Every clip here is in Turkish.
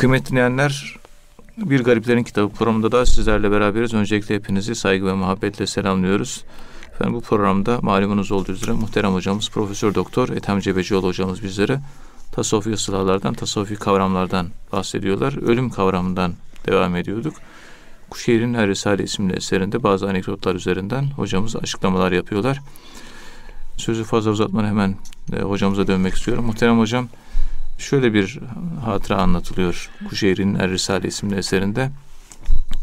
Kıymetli dinleyenler, Bir Gariplerin Kitabı programında da sizlerle beraberiz. Öncelikle hepinizi saygı ve muhabbetle selamlıyoruz. Efendim bu programda malumunuz olduğu üzere muhterem hocamız Profesör Doktor Ethem Cebecioğlu hocamız bizlere tasavvufi ıslahlardan, tasavvufi kavramlardan bahsediyorlar. Ölüm kavramından devam ediyorduk. Kuşehir'in Her Risale isimli eserinde bazı anekdotlar üzerinden hocamız açıklamalar yapıyorlar. Sözü fazla uzatmadan hemen e, hocamıza dönmek istiyorum. Muhterem hocam şöyle bir hatıra anlatılıyor Kuşehir'in Er Risale isimli eserinde.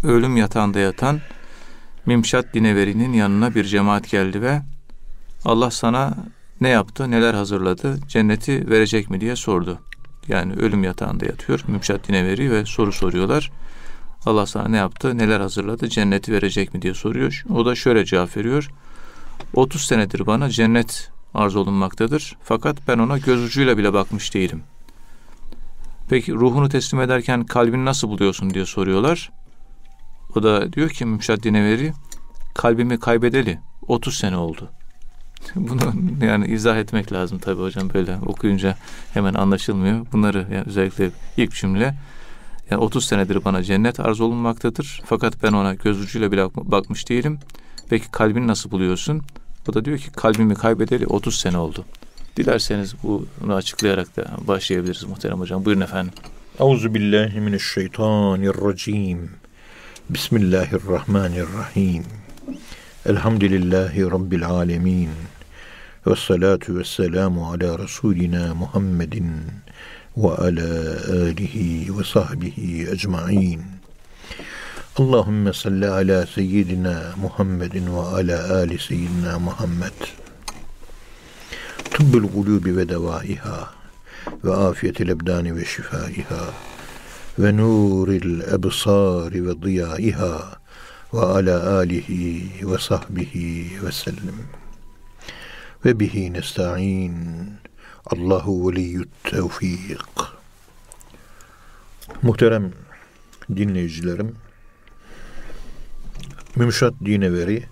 Ölüm yatağında yatan Mimşat Dineveri'nin yanına bir cemaat geldi ve Allah sana ne yaptı, neler hazırladı, cenneti verecek mi diye sordu. Yani ölüm yatağında yatıyor Mimşat Dineveri ve soru soruyorlar. Allah sana ne yaptı, neler hazırladı, cenneti verecek mi diye soruyor. O da şöyle cevap veriyor. 30 senedir bana cennet arz olunmaktadır. Fakat ben ona göz ucuyla bile bakmış değilim. Peki ruhunu teslim ederken kalbini nasıl buluyorsun diye soruyorlar. O da diyor ki Mümşad Dineveri kalbimi kaybedeli 30 sene oldu. Bunu yani izah etmek lazım tabii hocam böyle okuyunca hemen anlaşılmıyor. Bunları yani özellikle ilk cümle yani 30 senedir bana cennet arz olunmaktadır. Fakat ben ona göz ucuyla bile bakmış değilim. Peki kalbini nasıl buluyorsun? O da diyor ki kalbimi kaybedeli 30 sene oldu. Dilerseniz bunu açıklayarak da başlayabiliriz muhterem hocam. Buyurun efendim. Euzu billahi mineşşeytanirracim. Bismillahirrahmanirrahim. Elhamdülillahi rabbil alamin. Ve salatu ve selamu ala Resulina Muhammedin ve ala alihi ve sahbihi ecmain. Allahümme salli ala seyyidina Muhammedin ve ala ali seyyidina Muhammed. Tıbbül kulubi ve devaiha ve afiyetil ebdani ve şifaiha ve nuril ebsari ve diyaiha ve ala alihi ve sahbihi ve sellem. Ve bihi nesta'in. Allahu veliyyut tevfik. Muhterem dinleyicilerim, Mümşat Dineveri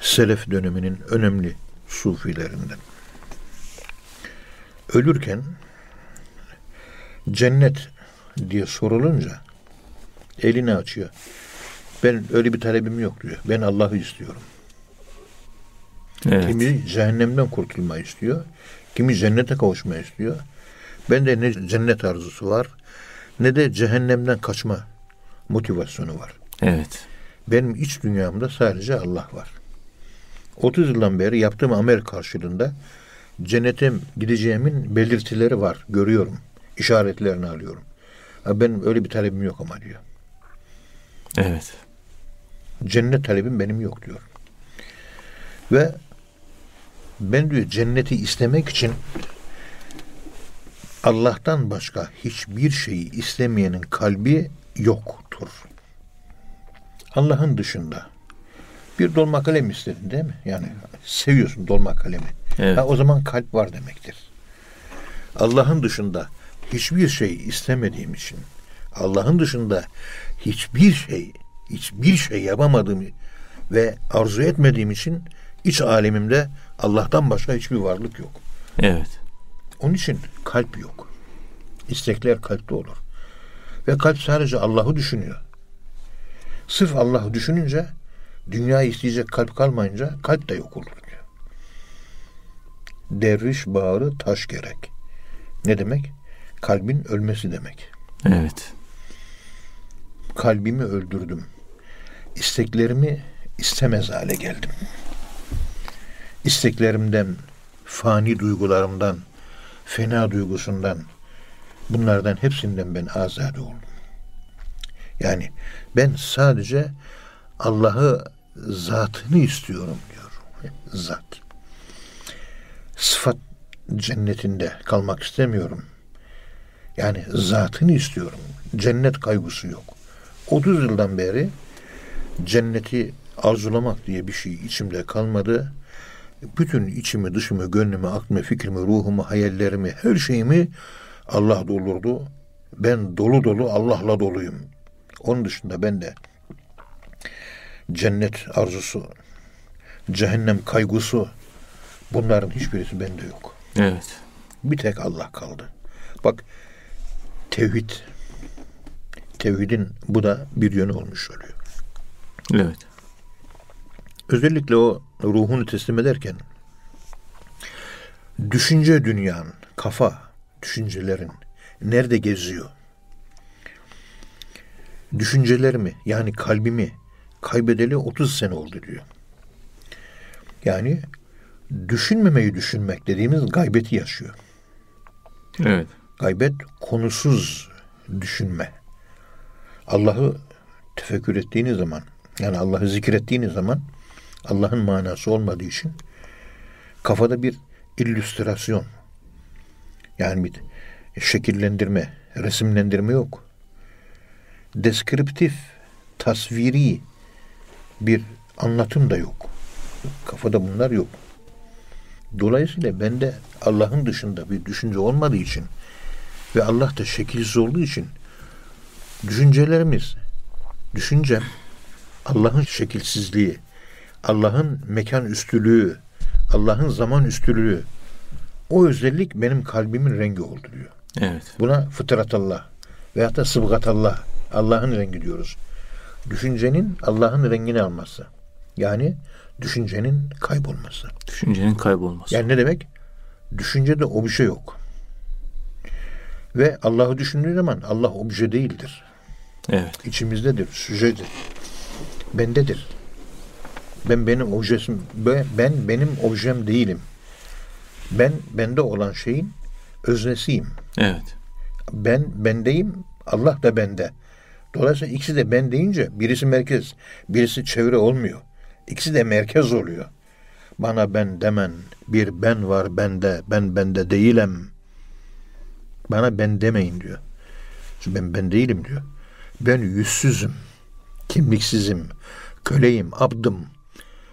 Selef döneminin önemli sufilerinden. Ölürken cennet diye sorulunca elini açıyor. Ben öyle bir talebim yok diyor. Ben Allah'ı istiyorum. Evet. Kimi cehennemden kurtulmayı istiyor. Kimi cennete kavuşmayı istiyor. Ben de ne cennet arzusu var ne de cehennemden kaçma motivasyonu var. Evet. Benim iç dünyamda sadece Allah var. 30 yıldan beri yaptığım amel karşılığında cennete gideceğimin belirtileri var. Görüyorum. İşaretlerini alıyorum. Ben öyle bir talebim yok ama diyor. Evet. Cennet talebim benim yok diyor. Ve ben diyor cenneti istemek için Allah'tan başka hiçbir şeyi istemeyenin kalbi yoktur. Allah'ın dışında bir dolma kalem istedin değil mi? Yani seviyorsun dolma kalemi. Evet. Ha, o zaman kalp var demektir. Allah'ın dışında hiçbir şey istemediğim için, Allah'ın dışında hiçbir şey, hiçbir şey yapamadığım ve arzu etmediğim için iç alemimde Allah'tan başka hiçbir varlık yok. Evet. Onun için kalp yok. İstekler kalpte olur. Ve kalp sadece Allah'ı düşünüyor. Sırf Allah'ı düşününce dünya isteyecek kalp kalmayınca kalp de yok olur diyor. Derviş bağrı taş gerek. Ne demek? Kalbin ölmesi demek. Evet. Kalbimi öldürdüm. İsteklerimi istemez hale geldim. İsteklerimden, fani duygularımdan, fena duygusundan, bunlardan hepsinden ben azade oldum. Yani ben sadece Allah'ı zatını istiyorum diyor. Zat. Sıfat cennetinde kalmak istemiyorum. Yani zatını istiyorum. Cennet kaygısı yok. 30 yıldan beri cenneti arzulamak diye bir şey içimde kalmadı. Bütün içimi, dışımı, gönlümü, aklımı, fikrimi, ruhumu, hayallerimi, her şeyimi Allah doldurdu. Ben dolu dolu Allah'la doluyum. Onun dışında ben de cennet arzusu, cehennem kaygısı bunların hiçbirisi bende yok. Evet. Bir tek Allah kaldı. Bak tevhid. Tevhidin bu da bir yönü olmuş oluyor. Evet. Özellikle o ruhunu teslim ederken düşünce dünyanın, kafa, düşüncelerin nerede geziyor? Düşüncelerimi yani kalbimi kaybedeli 30 sene oldu diyor. Yani düşünmemeyi düşünmek dediğimiz gaybeti yaşıyor. Evet. Gaybet konusuz düşünme. Allah'ı tefekkür ettiğiniz zaman yani Allah'ı zikrettiğiniz zaman Allah'ın manası olmadığı için kafada bir illüstrasyon yani bir şekillendirme, resimlendirme yok. Deskriptif, tasviri bir anlatım da yok. Kafada bunlar yok. Dolayısıyla bende Allah'ın dışında bir düşünce olmadığı için ve Allah da şekilsiz olduğu için düşüncelerimiz, düşüncem Allah'ın şekilsizliği, Allah'ın mekan üstülüğü, Allah'ın zaman üstülüğü o özellik benim kalbimin rengi oldu diyor. Evet. Buna fıtratallah veyahut da sıbgatallah Allah'ın rengi diyoruz. Düşüncenin Allah'ın rengini alması. Yani düşüncenin kaybolması. Düşüncenin kaybolması. Yani ne demek? Düşüncede obje yok. Ve Allah'ı düşündüğü zaman Allah obje değildir. Evet. İçimizdedir, süjedir. Bendedir. Ben benim objesim, ben benim objem değilim. Ben bende olan şeyin öznesiyim. Evet. Ben bendeyim, Allah da bende. Dolayısıyla ikisi de ben deyince birisi merkez, birisi çevre olmuyor. İkisi de merkez oluyor. Bana ben demen, bir ben var bende, ben bende değilim. Bana ben demeyin diyor. Ben ben değilim diyor. Ben yüzsüzüm, kimliksizim, köleyim, abdım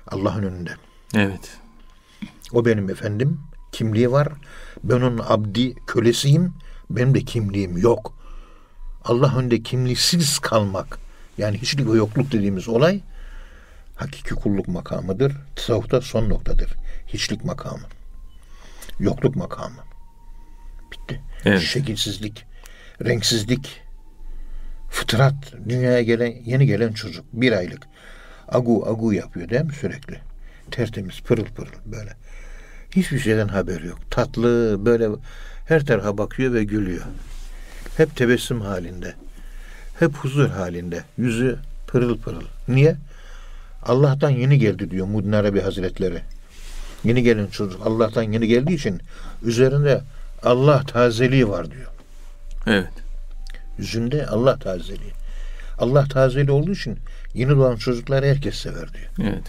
Allah'ın önünde. Evet. O benim efendim, kimliği var. Ben onun abdi, kölesiyim. Benim de kimliğim yok. Allah önünde kimliksiz kalmak, yani hiçlik ve yokluk dediğimiz olay hakiki kulluk makamıdır. Tasavvufta son noktadır. Hiçlik makamı. Yokluk makamı. Bitti. Evet. Şekilsizlik, renksizlik, fıtrat, dünyaya gelen, yeni gelen çocuk, bir aylık. Agu agu yapıyor değil mi sürekli? Tertemiz, pırıl pırıl böyle. Hiçbir şeyden haberi yok. Tatlı, böyle her tarafa bakıyor ve gülüyor. Hep tebessüm halinde. Hep huzur halinde. Yüzü pırıl pırıl. Niye? Allah'tan yeni geldi diyor Muddin Arabi Hazretleri. Yeni gelen çocuk Allah'tan yeni geldiği için üzerinde Allah tazeliği var diyor. Evet. Yüzünde Allah tazeliği. Allah tazeli olduğu için yeni doğan çocukları herkes sever diyor. Evet.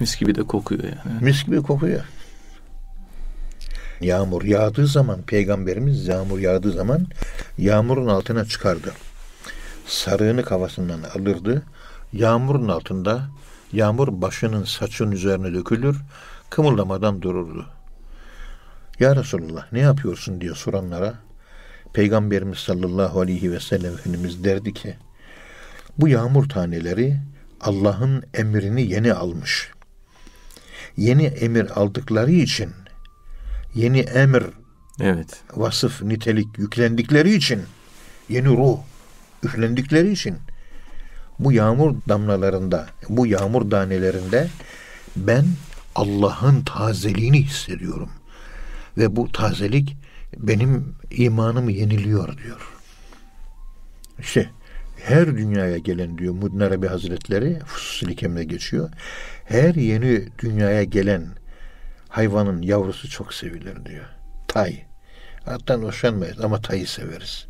Mis gibi de kokuyor yani. Mis gibi kokuyor. Yağmur yağdığı zaman peygamberimiz yağmur yağdığı zaman yağmurun altına çıkardı. Sarığını kafasından alırdı. Yağmurun altında yağmur başının saçın üzerine dökülür. Kımıldamadan dururdu. Ya Resulullah ne yapıyorsun diye soranlara Peygamberimiz sallallahu aleyhi ve sellem Efendimiz derdi ki bu yağmur taneleri Allah'ın emrini yeni almış. Yeni emir aldıkları için yeni emir Evet. vasıf, nitelik yüklendikleri için yeni ruh üflendikleri için bu yağmur damlalarında, bu yağmur danelerinde ben Allah'ın tazeliğini hissediyorum. Ve bu tazelik benim imanımı yeniliyor diyor. İşte her dünyaya gelen diyor Muddin Arabi Hazretleri Kem'de geçiyor. Her yeni dünyaya gelen hayvanın yavrusu çok sevilir diyor. Tay. Attan hoşlanmayız ama tayı severiz.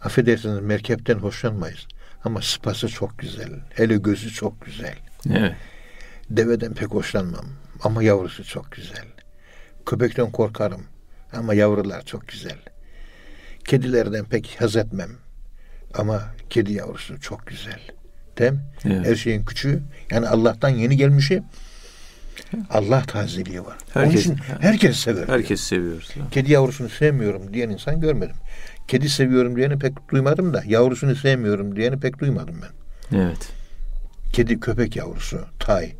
Affedersiniz merkepten hoşlanmayız. Ama sıpası çok güzel. Hele gözü çok güzel. Evet. Deveden pek hoşlanmam. Ama yavrusu çok güzel. Köpekten korkarım. Ama yavrular çok güzel. Kedilerden pek haz etmem. Ama kedi yavrusu çok güzel. Değil mi? Evet. Her şeyin küçüğü. Yani Allah'tan yeni gelmişi Allah tazeliği var. Herkes- Onun için herkes sever. Herkes seviyoruz. Kedi yavrusunu sevmiyorum diyen insan görmedim. Kedi seviyorum diyeni pek duymadım da yavrusunu sevmiyorum diyeni pek duymadım ben. Evet. Kedi köpek yavrusu, tay,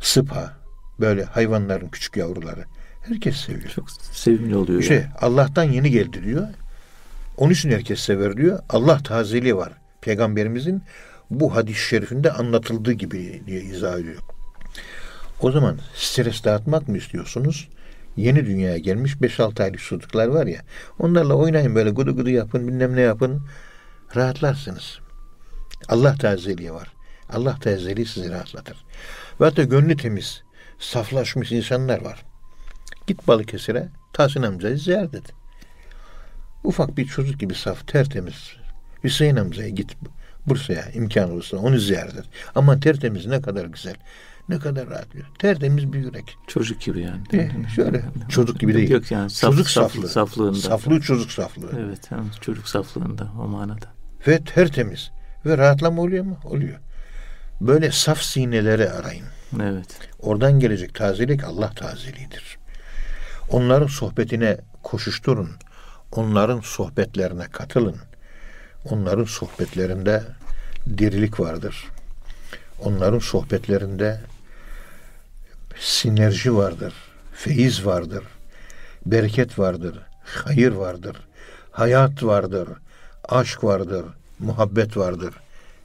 sıpa, böyle hayvanların küçük yavruları. Herkes seviyor. Çok sevimli oluyor. İşte yani. Allah'tan yeni geldi diyor. Onun için herkes sever diyor. Allah tazeliği var. Peygamberimizin bu hadis-i şerifinde anlatıldığı gibi diye izah ediyor. O zaman stres dağıtmak mı istiyorsunuz? Yeni dünyaya gelmiş 5-6 aylık çocuklar var ya. Onlarla oynayın böyle gudu gudu yapın bilmem ne yapın. Rahatlarsınız. Allah tazeliği var. Allah tazeliği sizi rahatlatır. Ve hatta gönlü temiz, saflaşmış insanlar var. Git Balıkesir'e Tahsin amcayı ziyaret et. Ufak bir çocuk gibi saf, tertemiz. Hüseyin amcaya git Bursa'ya imkan olursa onu ziyaret et. Ama tertemiz ne kadar güzel. Ne kadar rahat diyor. Tertemiz bir yürek. Çocuk gibi yani. E, şöyle çocuk gibi değil. Yok yani saf, çocuk saf, saflığı. saflığında. Saflığı çocuk saflığı. Evet yani çocuk saflığında o manada. Ve tertemiz. Ve rahatlama oluyor mu? Oluyor. Böyle saf sineleri arayın. Evet. Oradan gelecek tazelik Allah tazeliğidir. Onların sohbetine koşuşturun. Onların sohbetlerine katılın. Onların sohbetlerinde dirilik vardır. Onların sohbetlerinde sinerji vardır. Feyiz vardır. Bereket vardır. Hayır vardır. Hayat vardır. Aşk vardır. Muhabbet vardır.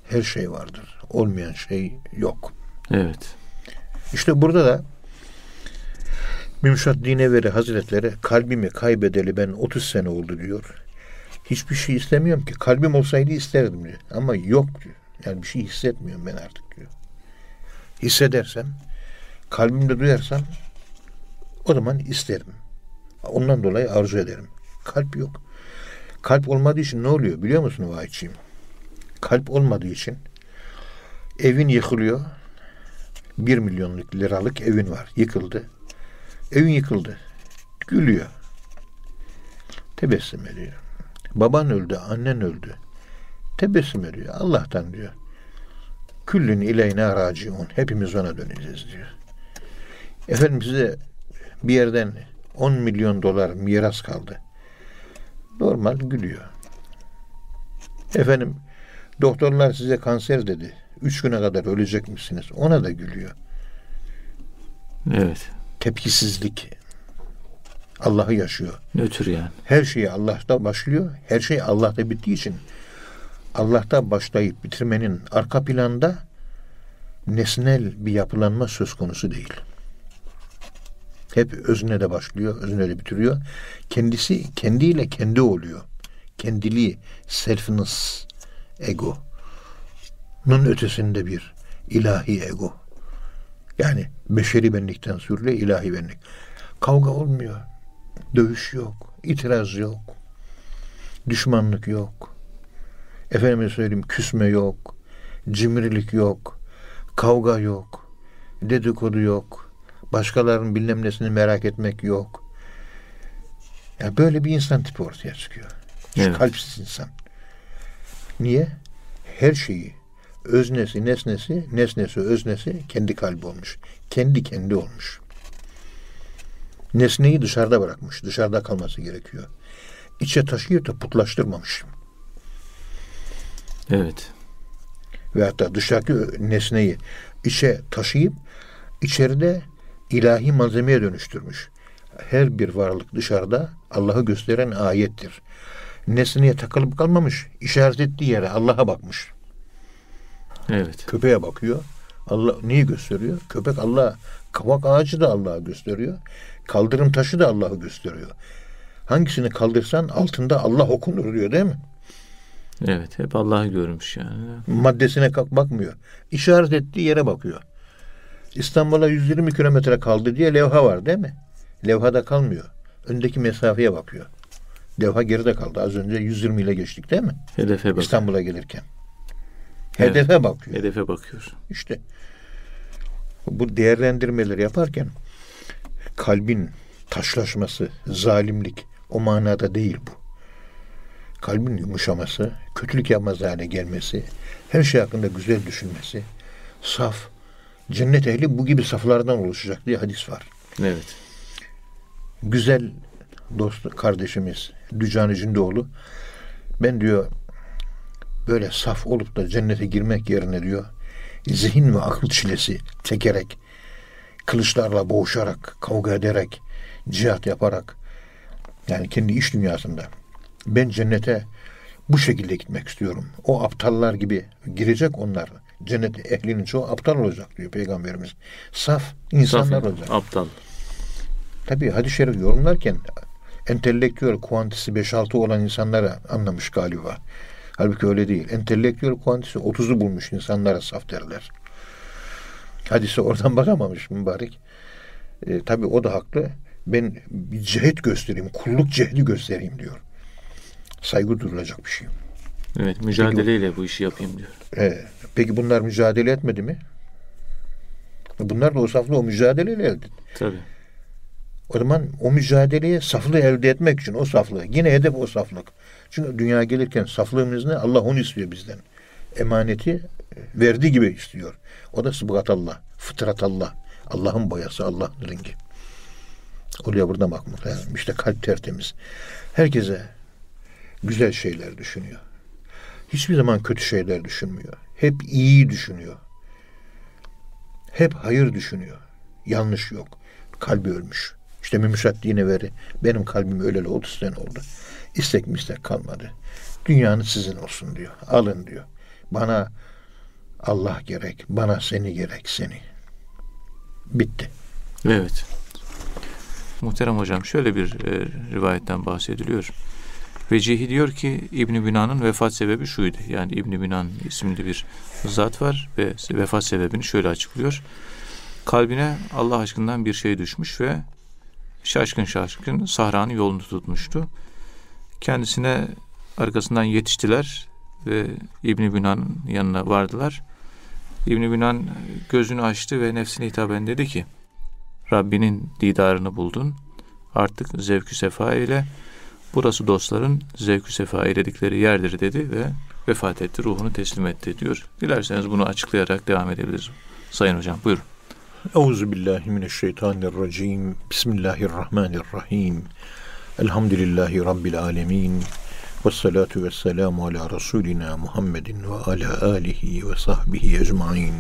Her şey vardır. Olmayan şey yok. Evet. İşte burada da Mümşat Dineveri Hazretleri kalbimi kaybedeli ben 30 sene oldu diyor. Hiçbir şey istemiyorum ki. Kalbim olsaydı isterdim diyor. Ama yok diyor. Yani bir şey hissetmiyorum ben artık diyor. Hissedersem, kalbimde duyarsam o zaman isterim. Ondan dolayı arzu ederim. Kalp yok. Kalp olmadığı için ne oluyor biliyor musun Vahitçiğim? Kalp olmadığı için evin yıkılıyor. Bir milyonluk liralık evin var. Yıkıldı. Evin yıkıldı. Gülüyor. Tebessüm ediyor. Baban öldü, annen öldü. Tebessüm ediyor. Allah'tan diyor. Küllün ileyne raciun. Hepimiz ona döneceğiz diyor. Efendim size bir yerden 10 milyon dolar miras kaldı. Normal gülüyor. Efendim doktorlar size kanser dedi. Üç güne kadar ölecek misiniz? Ona da gülüyor. Evet. Tepkisizlik. Allah'ı yaşıyor. Nötr yani. Her şey Allah'ta başlıyor. Her şey Allah'ta bittiği için Allah'ta başlayıp bitirmenin arka planda nesnel bir yapılanma söz konusu değil. Hep özne de başlıyor, özne de bitiriyor. Kendisi kendiyle kendi oluyor. Kendiliği, selfness, ego. Nun ötesinde bir ilahi ego. Yani beşeri benlikten sürüle ilahi benlik. Kavga olmuyor. Dövüş yok. itiraz yok. Düşmanlık yok. Efendime söyleyeyim küsme yok. Cimrilik yok. Kavga yok. Dedikodu yok. Başkalarının bilmem nesini merak etmek yok. Ya böyle bir insan tipi ortaya çıkıyor. Evet. Kalpsiz insan. Niye? Her şeyi öznesi, nesnesi, nesnesi, öznesi kendi kalbi olmuş. Kendi kendi olmuş. Nesneyi dışarıda bırakmış. Dışarıda kalması gerekiyor. İçe taşıyıp da putlaştırmamış. Evet. Ve hatta dışarıdaki nesneyi içe taşıyıp içeride ilahi malzemeye dönüştürmüş. Her bir varlık dışarıda Allah'ı gösteren ayettir. Nesneye takılıp kalmamış, işaret ettiği yere Allah'a bakmış. Evet. Köpeğe bakıyor. Allah neyi gösteriyor? Köpek Allah, kavak ağacı da Allah'ı gösteriyor. Kaldırım taşı da Allah'ı gösteriyor. Hangisini kaldırsan altında Allah okunur diyor değil mi? Evet. Hep Allah'ı görmüş yani. Maddesine bakmıyor. İşaret ettiği yere bakıyor. İstanbul'a 120 kilometre kaldı diye levha var değil mi? Levhada kalmıyor. Öndeki mesafeye bakıyor. Levha geride kaldı. Az önce 120 ile geçtik değil mi? Hedefe bak. İstanbul'a gelirken. Evet. Hedefe bakıyor. Hedefe bakıyor. İşte bu değerlendirmeleri yaparken kalbin taşlaşması, zalimlik o manada değil bu. Kalbin yumuşaması, kötülük yapmaz hale gelmesi, her şey hakkında güzel düşünmesi, saf, cennet ehli bu gibi saflardan oluşacak diye hadis var. Evet. Güzel dost kardeşimiz Dücan Cündoğlu ben diyor böyle saf olup da cennete girmek yerine diyor zihin ve akıl çilesi çekerek kılıçlarla boğuşarak kavga ederek cihat yaparak yani kendi iş dünyasında Ben cennete bu şekilde gitmek istiyorum. O aptallar gibi girecek onlar. Cennet ehlinin çoğu aptal olacak diyor Peygamberimiz. Saf insanlar Saf, olacak. Aptal. Tabi hadis-i şerif yorumlarken entelektüel kuantisi 5-6 olan insanlara anlamış galiba. Halbuki öyle değil. Entelektüel kuantisi 30'u bulmuş insanlara saf derler. Hadise oradan bakamamış mübarek. E, tabii o da haklı. Ben bir cehet göstereyim, kulluk cehdi göstereyim diyor. Saygı duyulacak bir şey. Evet, mücadeleyle bu işi yapayım diyor. E, peki bunlar mücadele etmedi mi? Bunlar da o saflığı o mücadeleyle elde etti. Tabii. O zaman o mücadeleye saflığı elde etmek için o saflığı. Yine hedef o saflık. Çünkü dünya gelirken saflığımız ne? Allah onu istiyor bizden. Emaneti verdiği gibi istiyor. O da sıbgat Allah, fıtrat Allah. Allah'ın boyası, Allah'ın rengi. Oraya burada bakmak lazım. İşte kalp tertemiz. Herkese güzel şeyler düşünüyor. Hiçbir zaman kötü şeyler düşünmüyor. Hep iyi düşünüyor. Hep hayır düşünüyor. Yanlış yok. Kalbi ölmüş. İşte mümüşatliğine veri. Benim kalbim öleli 30 sene oldu. İstek mistek kalmadı. Dünyanın sizin olsun diyor. Alın diyor. Bana Allah gerek. Bana seni gerek seni. Bitti. Evet. Muhterem hocam şöyle bir e, rivayetten bahsediliyor. Vecihi diyor ki İbn Bina'nın vefat sebebi şuydu. Yani İbn Binan isimli bir zat var ve vefat sebebini şöyle açıklıyor. Kalbine Allah aşkından bir şey düşmüş ve şaşkın şaşkın sahranın yolunu tutmuştu. Kendisine arkasından yetiştiler ve İbn Bina'nın yanına vardılar. İbn Binan gözünü açtı ve nefsine hitaben dedi ki Rabbinin didarını buldun. Artık zevkü sefa ile burası dostların zevkü sefa eyledikleri yerdir dedi ve vefat etti, ruhunu teslim etti diyor. Dilerseniz bunu açıklayarak devam edebiliriz. Sayın hocam buyurun. Euzu billahi mineşşeytanirracim. Bismillahirrahmanirrahim. Elhamdülillahi rabbil alamin. Ve salatu ve selamu ala Resulina Muhammedin ve ala alihi ve sahbihi ecmain.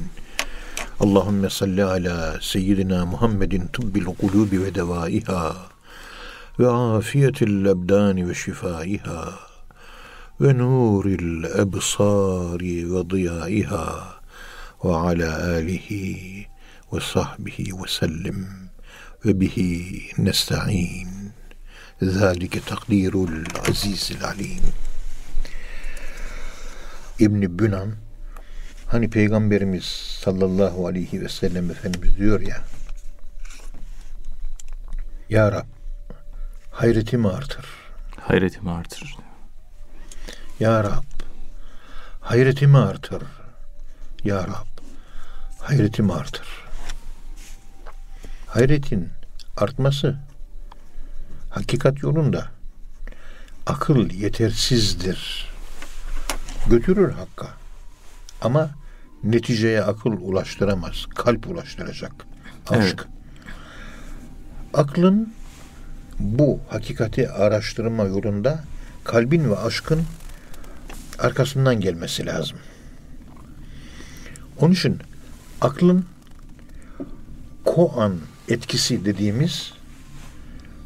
Allahümme salli ala seyyidina Muhammedin tıbbil kulubi ve devaiha ve afiyetil ebdani ve şifaiha ve nuril ebsari ve diyaiha ve ala alihi ve sahbihi ve sellim ve bihi nesta'in. Zalike takdirul azizil alim. İbni Bünan hani Peygamberimiz sallallahu aleyhi ve sellem Efendimiz diyor ya Ya Rab hayretimi artır. Hayretimi artır. Ya Rab hayretimi artır. Ya Rab hayretimi artır. Hayretin artması hakikat yolunda akıl yetersizdir. Götürür hakka. Ama neticeye akıl ulaştıramaz. Kalp ulaştıracak. Aşk. Evet. Aklın bu hakikati araştırma yolunda kalbin ve aşkın arkasından gelmesi lazım. Onun için aklın koan etkisi dediğimiz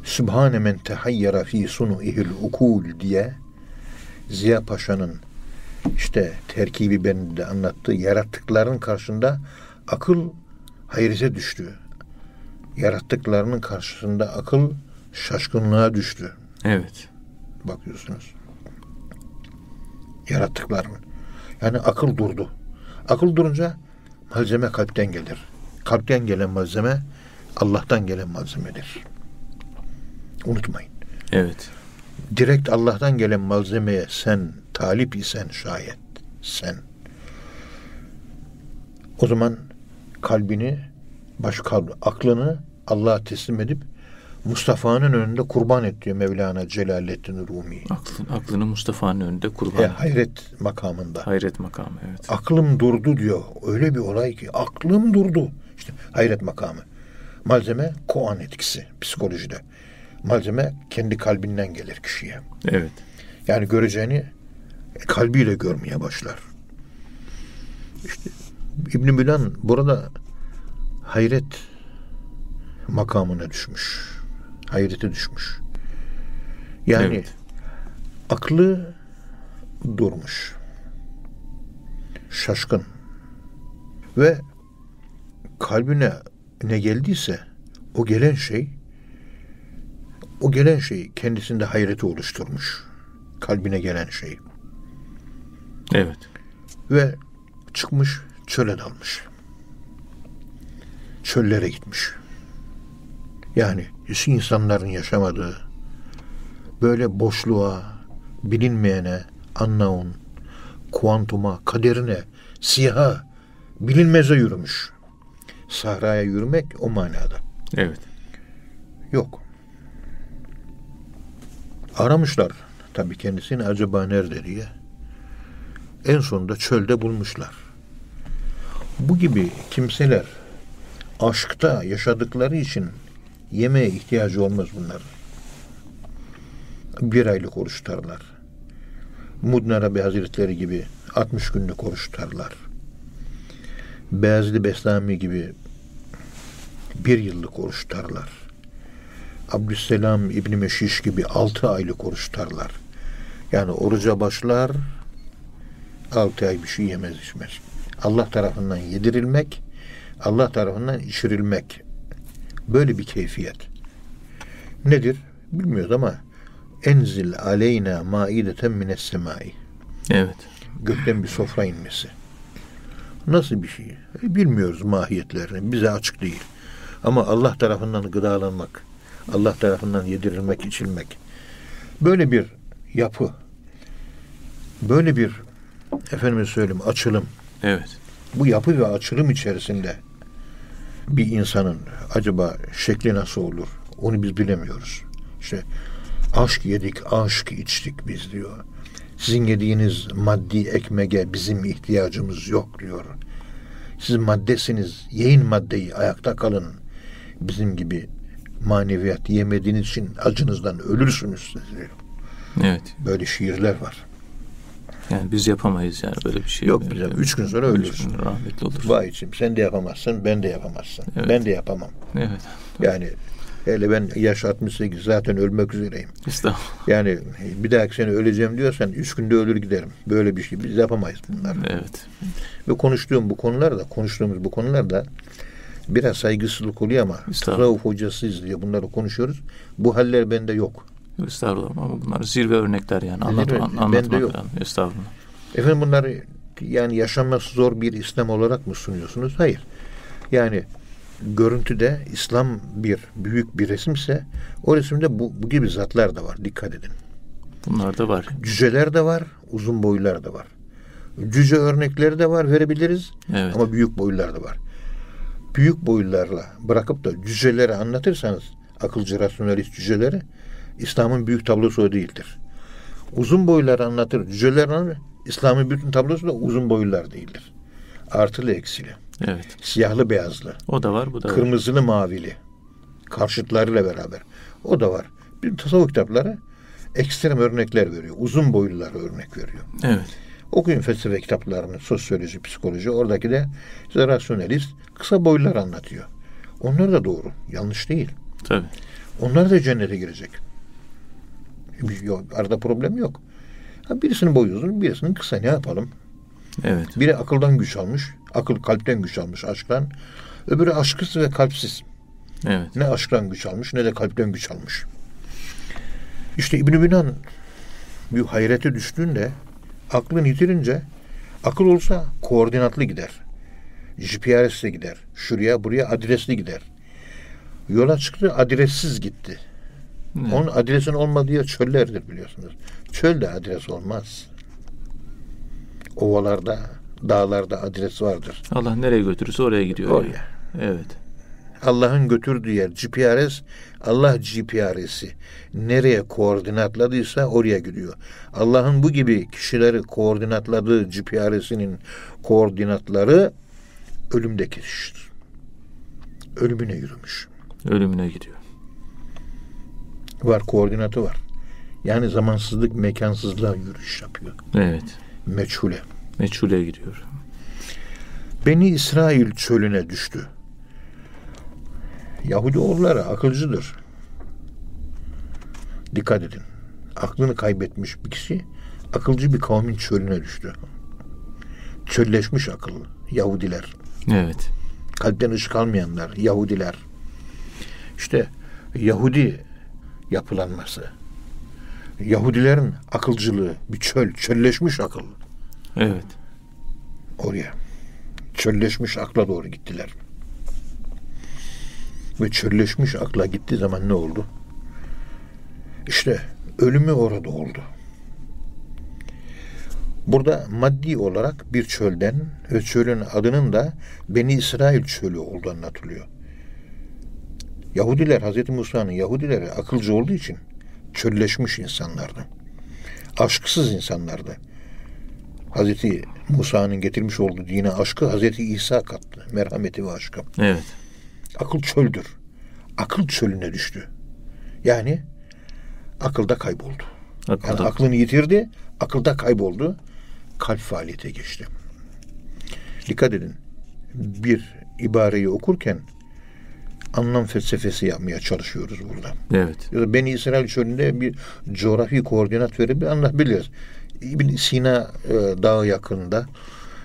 Sübhane men tehayyara fi sunu ihil ukul diye Ziya Paşa'nın işte terkibi ben de anlattığı yarattıkların karşısında akıl hayrete düştü. Yarattıklarının karşısında akıl şaşkınlığa düştü. Evet. Bakıyorsunuz. Yarattıkların. Yani akıl durdu. Akıl durunca malzeme kalpten gelir. Kalpten gelen malzeme Allah'tan gelen malzemedir. Unutmayın. Evet. Direkt Allah'tan gelen malzemeye sen talip isen şayet sen o zaman kalbini baş kalbi, aklını Allah'a teslim edip Mustafa'nın önünde kurban et diyor Mevlana Celaleddin Rumi. Aklın, aklını Mustafa'nın önünde kurban. E, hayret makamında. Hayret makamı evet. Aklım durdu diyor. Öyle bir olay ki aklım durdu. İşte hayret makamı. Malzeme koan etkisi psikolojide. Malzeme kendi kalbinden gelir kişiye. Evet. Yani göreceğini kalbiyle görmeye başlar. İşte İbn Mülan burada hayret makamına düşmüş. Hayrete düşmüş. Yani Evet. Aklı durmuş. Şaşkın. Ve kalbine ne geldiyse o gelen şey o gelen şey kendisinde hayreti oluşturmuş. Kalbine gelen şey. Evet. Ve çıkmış çöle dalmış. Çöllere gitmiş. Yani insanların yaşamadığı böyle boşluğa, bilinmeyene, unknown, kuantuma, kaderine, siyaha, bilinmeze yürümüş. Sahraya yürümek o manada. Evet. Yok. Aramışlar tabii kendisini acaba nerede diye. En sonunda çölde bulmuşlar. Bu gibi kimseler aşkta yaşadıkları için yemeğe ihtiyacı olmaz bunlar. Bir aylık oruç tutarlar. Mudin Arabi Hazretleri gibi 60 günlük oruç tutarlar. Beyazlı Beslami gibi bir yıllık oruç tutarlar. Abdüsselam İbni Meşiş gibi altı aylık oruç tutarlar. Yani oruca başlar, altı ay bir şey yemez içmez. Allah tarafından yedirilmek, Allah tarafından içirilmek. Böyle bir keyfiyet. Nedir? Bilmiyoruz ama enzil aleyna maideten mines semai. Evet. Gökten bir sofra inmesi. Nasıl bir şey? E, bilmiyoruz mahiyetlerini. Bize açık değil. Ama Allah tarafından gıdalanmak, Allah tarafından yedirilmek, içilmek. Böyle bir yapı, böyle bir efendime söyleyeyim açılım. Evet. Bu yapı ve açılım içerisinde bir insanın acaba şekli nasıl olur? Onu biz bilemiyoruz. İşte aşk yedik, aşk içtik biz diyor. Sizin yediğiniz maddi ekmeğe bizim ihtiyacımız yok diyor. Siz maddesiniz, yiyin maddeyi, ayakta kalın. Bizim gibi maneviyat yemediğiniz için acınızdan ölürsünüz diyor. Evet. Böyle şiirler var. Yani biz yapamayız yani böyle bir şey. Yok bize. Üç gün sonra ölürsün. Üç gün rahmetli olur. Vay içim sen de yapamazsın, ben de yapamazsın. Evet. Ben de yapamam. Evet. Yani hele ben yaş 68 zaten ölmek üzereyim. Estağfurullah. Yani bir dahaki sene öleceğim diyorsan üç günde ölür giderim. Böyle bir şey biz yapamayız bunlar. Evet. Ve konuştuğum bu konular da konuştuğumuz bu konular da biraz saygısızlık oluyor ama tasavvuf hocasıyız diye bunları konuşuyoruz. Bu haller bende yok. Estağfurullah ama bunlar zirve örnekler yani. Zirve, Anlatma, bende anlatmak yok. lazım. Estağfurullah. Efendim bunları yani yaşanması zor bir İslam olarak mı sunuyorsunuz? Hayır. Yani görüntüde İslam bir büyük bir resimse o resimde bu, bu gibi zatlar da var. Dikkat edin. Bunlar da var. Cüceler de var, uzun boylar da var. Cüce örnekleri de var verebiliriz Evet. ama büyük boylar da var. Büyük boylarla bırakıp da cüceleri anlatırsanız akılcı rasyonalist cüceleri İslam'ın büyük tablosu o değildir. Uzun boyları anlatır, cüceler anlatır. İslam'ın bütün tablosu da uzun boylular değildir. Artılı eksili, Evet. siyahlı beyazlı, O da var, bu da var. kırmızılı mavili, karşıtlarıyla beraber. O da var. Bir tasavvuf kitapları ekstrem örnekler veriyor. Uzun boylulara örnek veriyor. Evet. Okuyun felsefe kitaplarını, sosyoloji, psikoloji. Oradaki de size rasyonalist kısa boylular anlatıyor. Onlar da doğru. Yanlış değil. Tabii. Onlar da cennete girecek. Yok, arada problem yok. Ha, birisinin boyu uzun, birisinin kısa. Ne yapalım? Evet. Biri akıldan güç almış. Akıl kalpten güç almış aşktan. Öbürü aşksız ve kalpsiz. Evet. Ne aşktan güç almış ne de kalpten güç almış. İşte İbn-i Binan bir hayrete düştüğünde aklını yitirince akıl olsa koordinatlı gider. GPS'le gider. Şuraya buraya adresli gider. Yola çıktı adressiz gitti. Evet. Onun adresin olmadığı yer çöllerdir biliyorsunuz. Çölde adres olmaz. Ovalarda, dağlarda adres vardır. Allah nereye götürürse oraya gidiyor. Oraya. Evet. Allah'ın götürdüğü yer GPRS, Allah GPRS'i nereye koordinatladıysa oraya gidiyor. Allah'ın bu gibi kişileri koordinatladığı GPRS'inin koordinatları ölümde kesiştir. Ölümüne yürümüş. Ölümüne gidiyor. Var koordinatı var. Yani zamansızlık mekansızlığa yürüyüş yapıyor. Evet. Meçhule. Meçhule gidiyor. Beni İsrail çölüne düştü. Yahudi oğulları akılcıdır. Dikkat edin. aklını kaybetmiş bir kişi akılcı bir kavmin çölüne düştü. Çölleşmiş akıl Yahudiler. Evet. Kalpten ışık almayanlar Yahudiler. İşte Yahudi yapılanması. Yahudilerin akılcılığı bir çöl, çölleşmiş akıl. Evet. Oraya. Çölleşmiş akla doğru gittiler. Ve çölleşmiş akla gittiği zaman ne oldu? İşte ölümü orada oldu. Burada maddi olarak bir çölden ve çölün adının da Beni İsrail çölü olduğu anlatılıyor. Yahudiler, Hz. Musa'nın Yahudileri akılcı olduğu için çölleşmiş insanlardı. Aşksız insanlardı. Hz. Musa'nın getirmiş olduğu dine aşkı Hz. İsa kattı. Merhameti ve aşkı. Evet. Akıl çöldür. Akıl çölüne düştü. Yani akılda kayboldu. Akılda. Yani aklını yitirdi, akılda kayboldu. Kalp faaliyete geçti. Dikkat edin. Bir ibareyi okurken anlam felsefesi yapmaya çalışıyoruz burada. Evet. Ya da Beni İsrail çölünde bir coğrafi koordinat verip bir anlatabiliriz. İbn Sina e, dağı yakınında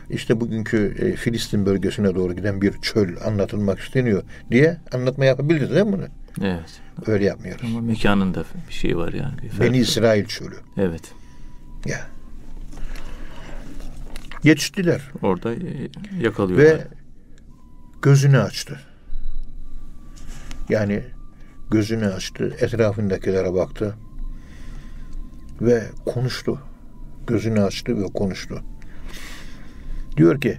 işte bugünkü e, Filistin bölgesine doğru giden bir çöl anlatılmak isteniyor diye anlatma yapabiliriz değil mi bunu? Evet. Öyle yapmıyoruz. Ama mekanında bir şey var yani. Bir Beni. İsrail çölü. Evet. Ya. Yetiştiler Orada e, yakalıyorlar. ve gözünü açtı. Yani gözünü açtı, etrafındakilere baktı ve konuştu. Gözünü açtı ve konuştu. Diyor ki,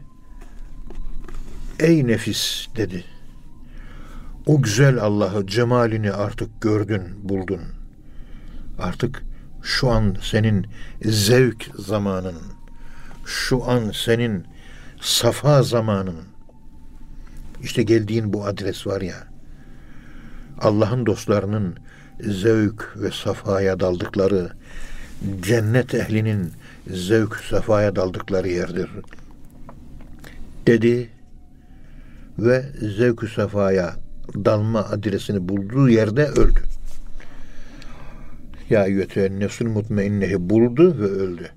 ey nefis dedi. O güzel Allah'ı, cemalini artık gördün, buldun. Artık şu an senin zevk zamanın. Şu an senin safa zamanın. İşte geldiğin bu adres var ya. Allah'ın dostlarının zevk ve safaya daldıkları, cennet ehlinin zevk safaya daldıkları yerdir. Dedi ve zevk safaya dalma adresini bulduğu yerde öldü. Ya eyyühetühen nefsül mutmainnehi buldu ve öldü.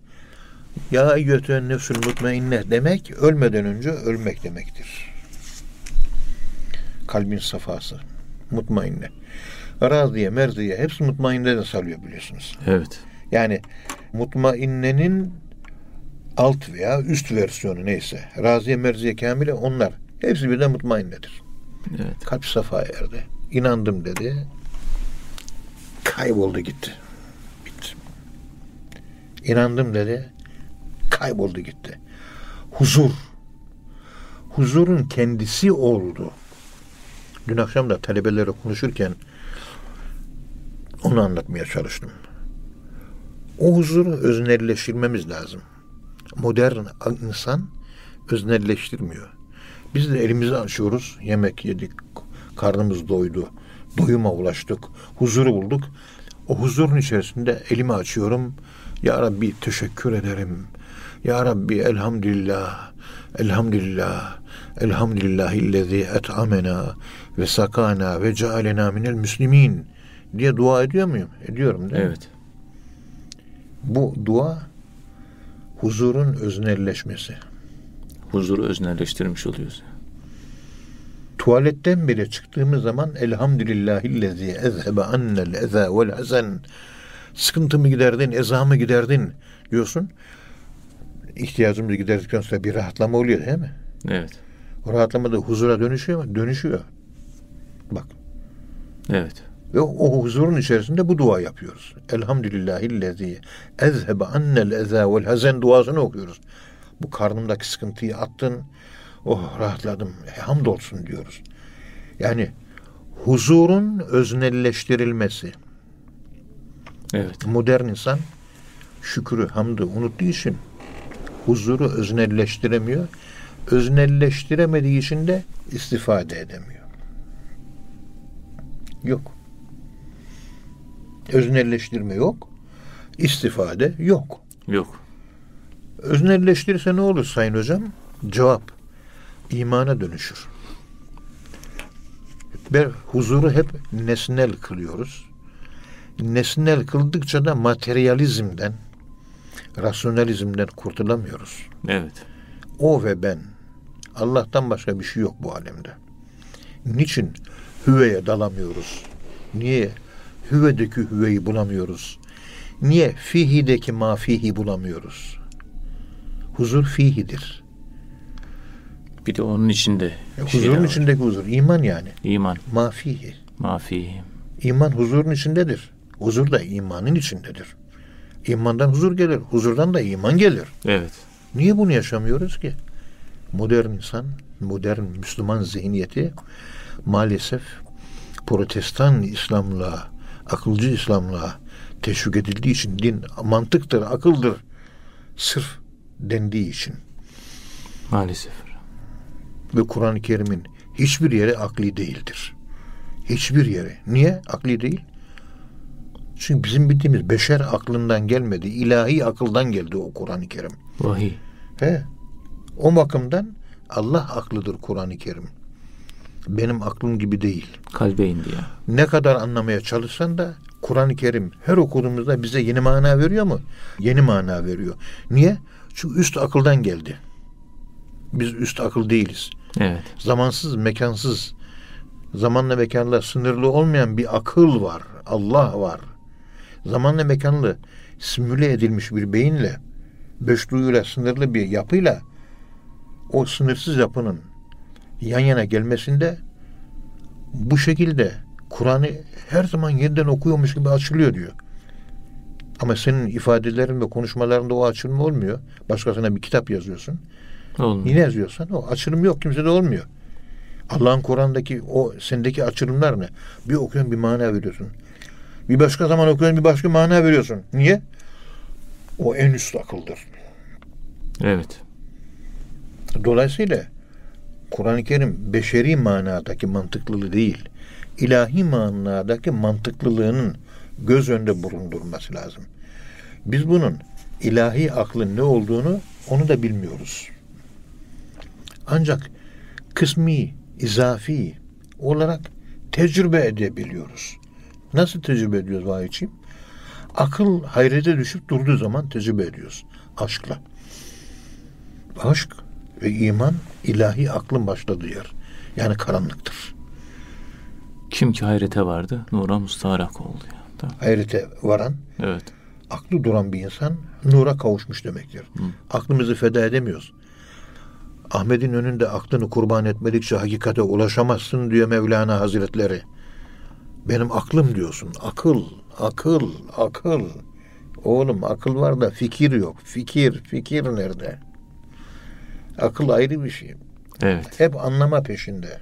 Ya eyyühetühen nefsül mutmainne demek ölmeden önce ölmek demektir. Kalbin safası. Mutmainne. Raziye, merziye hepsi mutmainne de salıyor biliyorsunuz. Evet. Yani mutmainnenin alt veya üst versiyonu neyse. Raziye, merziye, kamile onlar. Hepsi birden mutmainnedir. Evet. Kalp safa erdi. İnandım dedi. Kayboldu gitti. Bitti. İnandım dedi. Kayboldu gitti. Huzur. Huzurun kendisi oldu. Dün akşam da talebelerle konuşurken onu anlatmaya çalıştım. O huzuru öznelleştirmemiz lazım. Modern insan öznelleştirmiyor. Biz de elimizi açıyoruz. Yemek yedik. Karnımız doydu. Doyuma ulaştık. Huzuru bulduk. O huzurun içerisinde elimi açıyorum. Ya Rabbi teşekkür ederim. Ya Rabbi elhamdülillah. Elhamdülillah. Elhamdülillahillezî et'amena ve sakana ve cealena minel müslimin diye dua ediyor muyum? Ediyorum değil mi? Evet. Bu dua huzurun öznelleşmesi. Huzuru öznelleştirmiş oluyoruz. Tuvaletten bile çıktığımız zaman elhamdülillahillezî ezhebe annel eza vel hazen sıkıntımı giderdin, ezamı giderdin diyorsun. İhtiyacımızı giderdikten sonra bir rahatlama oluyor değil mi? Evet. O rahatlama da huzura dönüşüyor mu? Dönüşüyor. Bak. Evet. Ve o, huzurun içerisinde bu dua yapıyoruz. Elhamdülillahillezî ezhebe annel eza vel hazen duasını okuyoruz. Bu karnımdaki sıkıntıyı attın. Oh rahatladım. E, hamdolsun diyoruz. Yani huzurun öznelleştirilmesi. Evet. Modern insan şükrü, hamdı unuttuğu için huzuru öznelleştiremiyor. Öznelleştiremediği için de istifade edemiyor. Yok. Öznelleştirme yok. istifade yok. Yok. Öznelleştirirse ne olur Sayın Hocam? Cevap. imana dönüşür. Ve huzuru hep nesnel kılıyoruz. nesnel kıldıkça da materyalizmden, rasyonalizmden kurtulamıyoruz. Evet. O ve ben. Allah'tan başka bir şey yok bu alemde. Niçin hüveye dalamıyoruz? Niye hüvedeki hüveyi bulamıyoruz? Niye fihideki mafihi bulamıyoruz? Huzur fihidir. Bir de onun içinde. E, huzurun içindeki huzur. iman yani. İman. Mafihi. Mafihi. İman huzurun içindedir. Huzur da imanın içindedir. İmandan huzur gelir. Huzurdan da iman gelir. Evet. Niye bunu yaşamıyoruz ki? Modern insan, modern Müslüman zihniyeti maalesef protestan İslam'la, akılcı İslam'la teşvik edildiği için din mantıktır, akıldır. Sırf dendiği için. Maalesef. Ve Kur'an-ı Kerim'in hiçbir yeri akli değildir. Hiçbir yeri. Niye akli değil? Çünkü bizim bildiğimiz beşer aklından gelmedi. ilahi akıldan geldi o Kur'an-ı Kerim. Vahiy. He. O bakımdan Allah aklıdır Kur'an-ı Kerim. Benim aklım gibi değil. Kalbe indi ya. Ne kadar anlamaya çalışsan da Kur'an-ı Kerim her okuduğumuzda bize yeni mana veriyor mu? Yeni mana veriyor. Niye? Çünkü üst akıldan geldi. Biz üst akıl değiliz. Evet. Zamansız, mekansız, zamanla mekanla sınırlı olmayan bir akıl var. Allah var. Zamanla mekanlı simüle edilmiş bir beyinle, beş duyuyla sınırlı bir yapıyla o sınırsız yapının yan yana gelmesinde bu şekilde Kur'an'ı her zaman yeniden okuyormuş gibi açılıyor diyor. Ama senin ifadelerin ve konuşmalarında o açılma olmuyor. Başkasına bir kitap yazıyorsun. Olmuyor. Yine yazıyorsan o açılım yok. Kimse de olmuyor. Allah'ın Kur'an'daki o sendeki açılımlar ne? Bir okuyorsun bir mana veriyorsun. Bir başka zaman okuyorsun bir başka mana veriyorsun. Niye? O en üst akıldır. Evet. Dolayısıyla Kur'an-ı Kerim beşeri manadaki mantıklılığı değil, ilahi manadaki mantıklılığının göz önünde bulundurması lazım. Biz bunun ilahi aklın ne olduğunu onu da bilmiyoruz. Ancak kısmi, izafi olarak tecrübe edebiliyoruz. Nasıl tecrübe ediyoruz vahiyçiyim? Akıl hayrete düşüp durduğu zaman tecrübe ediyoruz. Aşkla. Aşk ve iman ilahi aklın başladığı yer. Yani karanlıktır. Kim ki hayrete vardı, nura mustaharak oldu. Ya. Tamam. Hayrete varan, Evet. aklı duran bir insan nura kavuşmuş demektir. Hı. Aklımızı feda edemiyoruz. Ahmet'in önünde aklını kurban etmedikçe hakikate ulaşamazsın diyor Mevlana Hazretleri. Benim aklım diyorsun. Akıl, akıl, akıl. Oğlum akıl var da fikir yok. Fikir, fikir nerede? Akıl ayrı bir şey. Evet. Hep anlama peşinde.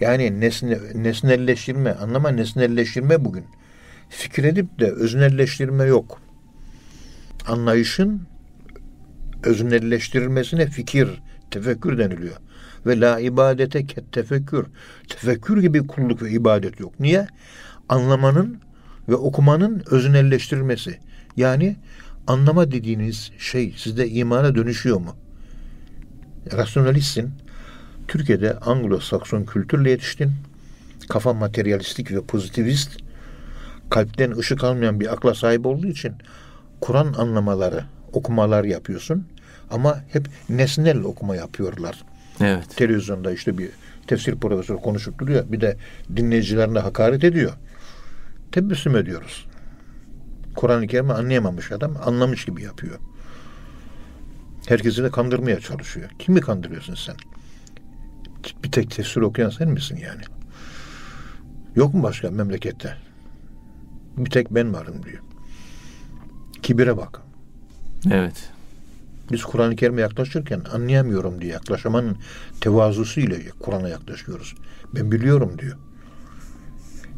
Yani nesne, nesnelleştirme, anlama nesnelleştirme bugün. Fikredip de öznelleştirme yok. Anlayışın öznelleştirilmesine fikir, tefekkür deniliyor. Ve la ibadete ket tefekkür. Tefekkür gibi kulluk ve ibadet yok. Niye? Anlamanın ve okumanın öznelleştirilmesi. Yani anlama dediğiniz şey sizde imana dönüşüyor mu? Rasyonalistsin. Türkiye'de Anglo-Sakson kültürle yetiştin. Kafa materyalistik ve pozitivist. Kalpten ışık almayan bir akla sahip olduğu için Kur'an anlamaları, okumalar yapıyorsun. Ama hep nesnel okuma yapıyorlar. Evet. Televizyonda işte bir tefsir profesörü konuşup duruyor. Bir de dinleyicilerine hakaret ediyor. Tebessüm ediyoruz. Kur'an-ı Kerim'i anlayamamış adam anlamış gibi yapıyor. Herkesi de kandırmaya çalışıyor. Kimi kandırıyorsun sen? Bir tek tefsir okuyan sen misin yani? Yok mu başka memlekette? Bir tek ben varım diyor. Kibire bak. Evet. Biz Kur'an-ı Kerim'e yaklaşırken anlayamıyorum diye yaklaşamanın tevazusu ile Kur'an'a yaklaşıyoruz. Ben biliyorum diyor.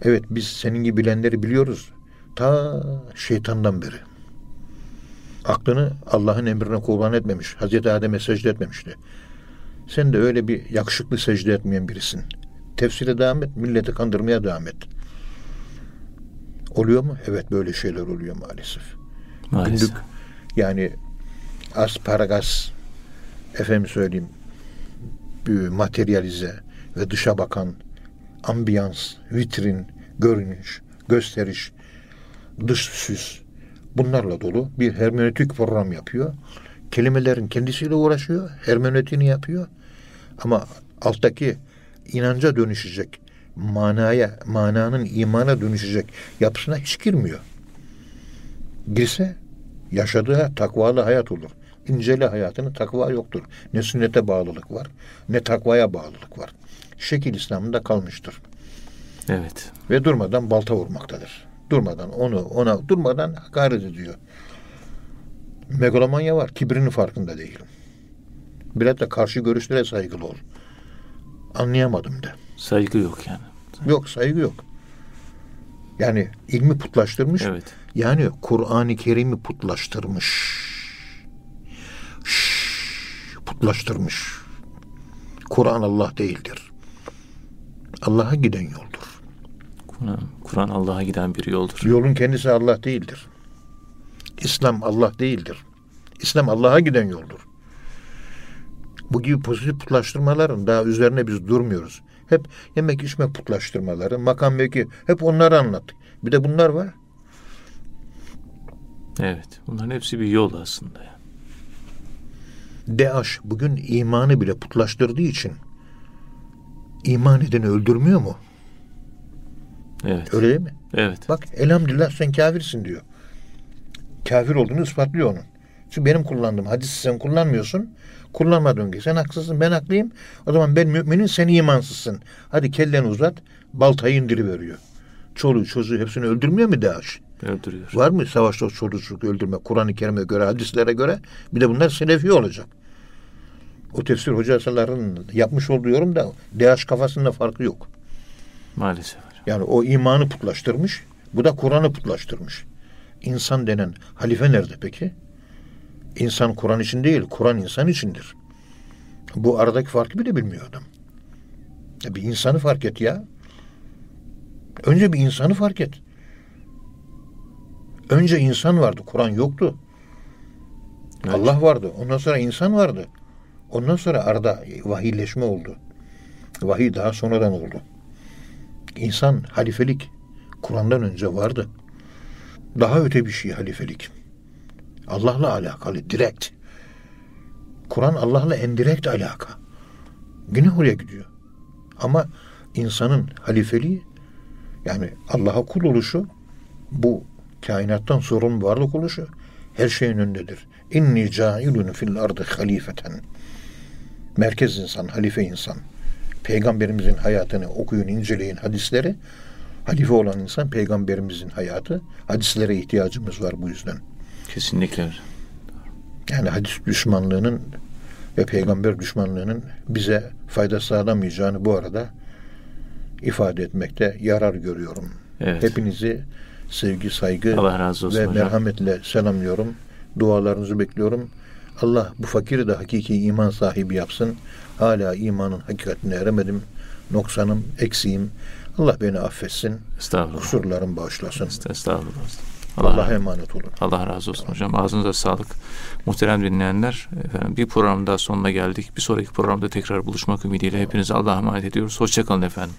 Evet biz senin gibi bilenleri biliyoruz. Ta şeytandan beri. Aklını Allah'ın emrine kurban etmemiş. Hazreti Adem'e secde etmemişti. Sen de öyle bir yakışıklı secde etmeyen birisin. Tefsire devam et, milleti kandırmaya devam et. Oluyor mu? Evet böyle şeyler oluyor maalesef. Maalesef. Günlük yani asparagas efendim söyleyeyim bir materyalize ve dışa bakan ambiyans, vitrin, görünüş, gösteriş dış süs bunlarla dolu bir hermenötik program yapıyor. Kelimelerin kendisiyle uğraşıyor, hermenötiğini yapıyor. Ama alttaki inanca dönüşecek, manaya, mananın imana dönüşecek yapısına hiç girmiyor. Girse yaşadığı takvalı hayat olur. İncele hayatının takva yoktur. Ne sünnete bağlılık var, ne takvaya bağlılık var. Şekil İslam'ında kalmıştır. Evet. Ve durmadan balta vurmaktadır. Durmadan onu ona durmadan hakaret ediyor. Megalomanya var. Kibrinin farkında değilim. Biraz da karşı görüşlere saygılı ol. Anlayamadım de. Saygı yok yani. Yok saygı yok. Yani ilmi putlaştırmış. Evet. Yani Kur'an-ı Kerim'i putlaştırmış. Şşş, putlaştırmış. Kur'an Allah değildir. Allah'a giden yoldur. Kur'an, Allah'a giden bir yoldur. Yolun kendisi Allah değildir. İslam Allah değildir. İslam Allah'a giden yoldur. Bu gibi pozitif putlaştırmaların daha üzerine biz durmuyoruz. Hep yemek içme putlaştırmaları, makam mevki hep onları anlattık. Bir de bunlar var. Evet. Bunların hepsi bir yol aslında. Yani. DAEŞ bugün imanı bile putlaştırdığı için iman edeni öldürmüyor mu? Evet. Öyle değil mi? Evet. Bak elhamdülillah sen kafirsin diyor. Kafir olduğunu ispatlıyor onun. Çünkü benim kullandığım hadisi sen kullanmıyorsun. Kullanmadığın gibi sen haksızsın ben haklıyım. O zaman ben müminim sen imansızsın. Hadi kelleni uzat baltayı indiriveriyor. Çoluğu çocuğu hepsini öldürmüyor mu DAEŞ? Öldürüyor. Var mı savaşta çoluk çocuk öldürme Kur'an-ı Kerim'e göre hadislere göre bir de bunlar selefi olacak. O tefsir hocaların yapmış olduğu yorum da DAEŞ kafasında farkı yok. Maalesef. Yani o imanı putlaştırmış. Bu da Kur'an'ı putlaştırmış. İnsan denen halife nerede peki? İnsan Kur'an için değil, Kur'an insan içindir. Bu aradaki farkı bile bilmiyor adam. Ya bir insanı fark et ya. Önce bir insanı fark et. Önce insan vardı, Kur'an yoktu. Evet. Allah vardı, ondan sonra insan vardı. Ondan sonra arada vahiyleşme oldu. Vahiy daha sonradan oldu. İnsan halifelik Kur'an'dan önce vardı. Daha öte bir şey halifelik. Allah'la alakalı direkt. Kur'an Allah'la en direkt alaka. Yine oraya gidiyor. Ama insanın halifeliği yani Allah'a kul oluşu bu kainattan sorumlu varlık oluşu her şeyin önündedir. İnni cailun fil ardı halifeten. Merkez insan, halife insan. Peygamberimizin hayatını okuyun, inceleyin hadisleri. Halife olan insan peygamberimizin hayatı. Hadislere ihtiyacımız var bu yüzden. Kesinlikle. Yani hadis düşmanlığının ve peygamber düşmanlığının bize fayda sağlamayacağını bu arada ifade etmekte yarar görüyorum. Evet. Hepinizi sevgi, saygı Allah razı olsun ve hocam. merhametle selamlıyorum. Dualarınızı bekliyorum. Allah bu fakiri de hakiki iman sahibi yapsın. Hala imanın hakikatine eremedim. Noksanım, eksiğim. Allah beni affetsin. Estağfurullah. Kusurlarımı bağışlasın. Estağfurullah. Allah'a Allah, emanet olun. Allah razı olsun hocam. Ağzınıza sağlık. Muhterem dinleyenler, efendim bir program daha sonuna geldik. Bir sonraki programda tekrar buluşmak ümidiyle hepinize Allah'a emanet ediyoruz. Hoşçakalın efendim.